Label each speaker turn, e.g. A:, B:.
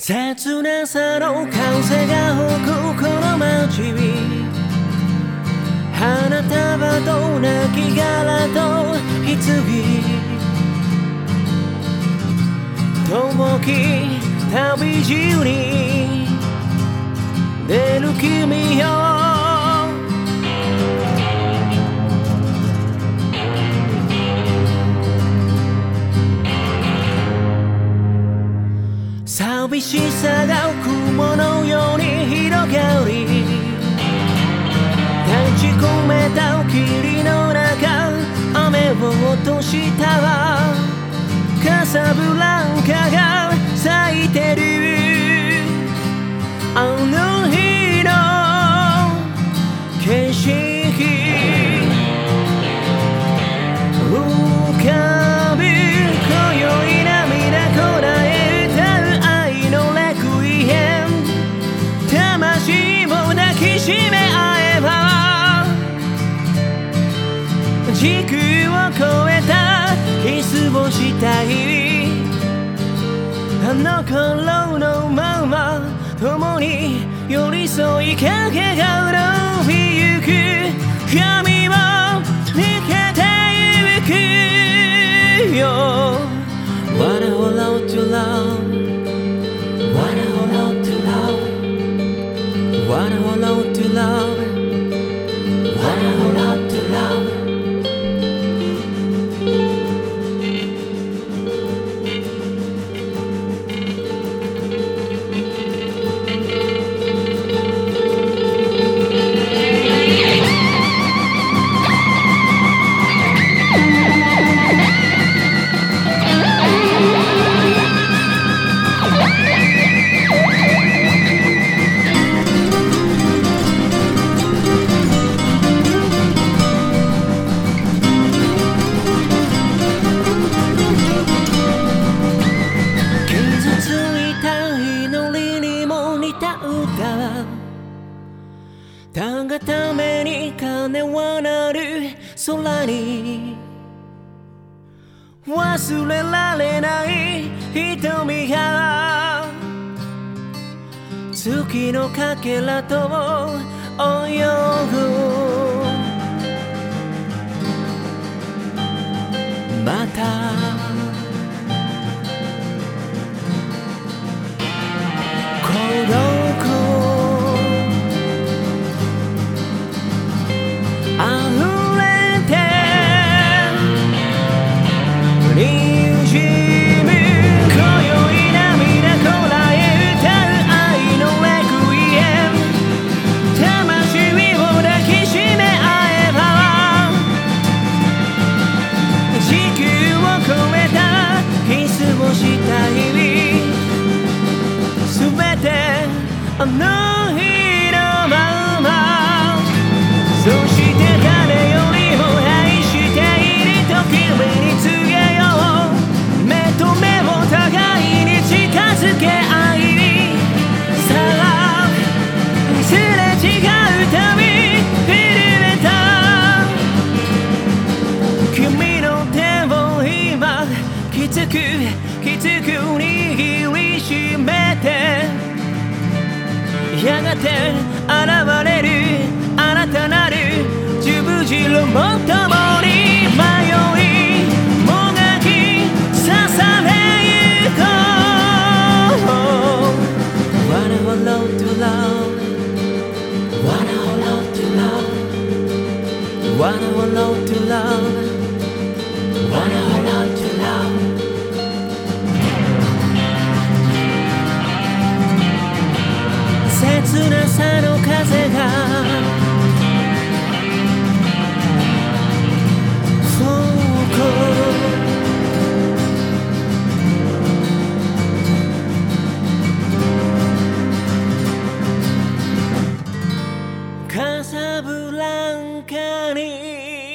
A: 切なさの風が吹くこの街花束と泣き殻と棺遠き旅路に出る君よ寂しさが雲のように広がり立ち込めた霧の中雨を落としたカサブランカが時空を超えたキスをしたい。あの頃のまま共に寄り添いかけが伸びために鐘は鳴る。空に。忘れられない瞳が月のかけらと泳ぐ。またてあの日のまま。そして誰よりも愛していると君に告げよう目と目を互いに近づけ合いさあすれ違うたび震えた君の手を今きつくきつく握りしめて。やがて現れるあなたな切なさの風が。吹くカサブランカに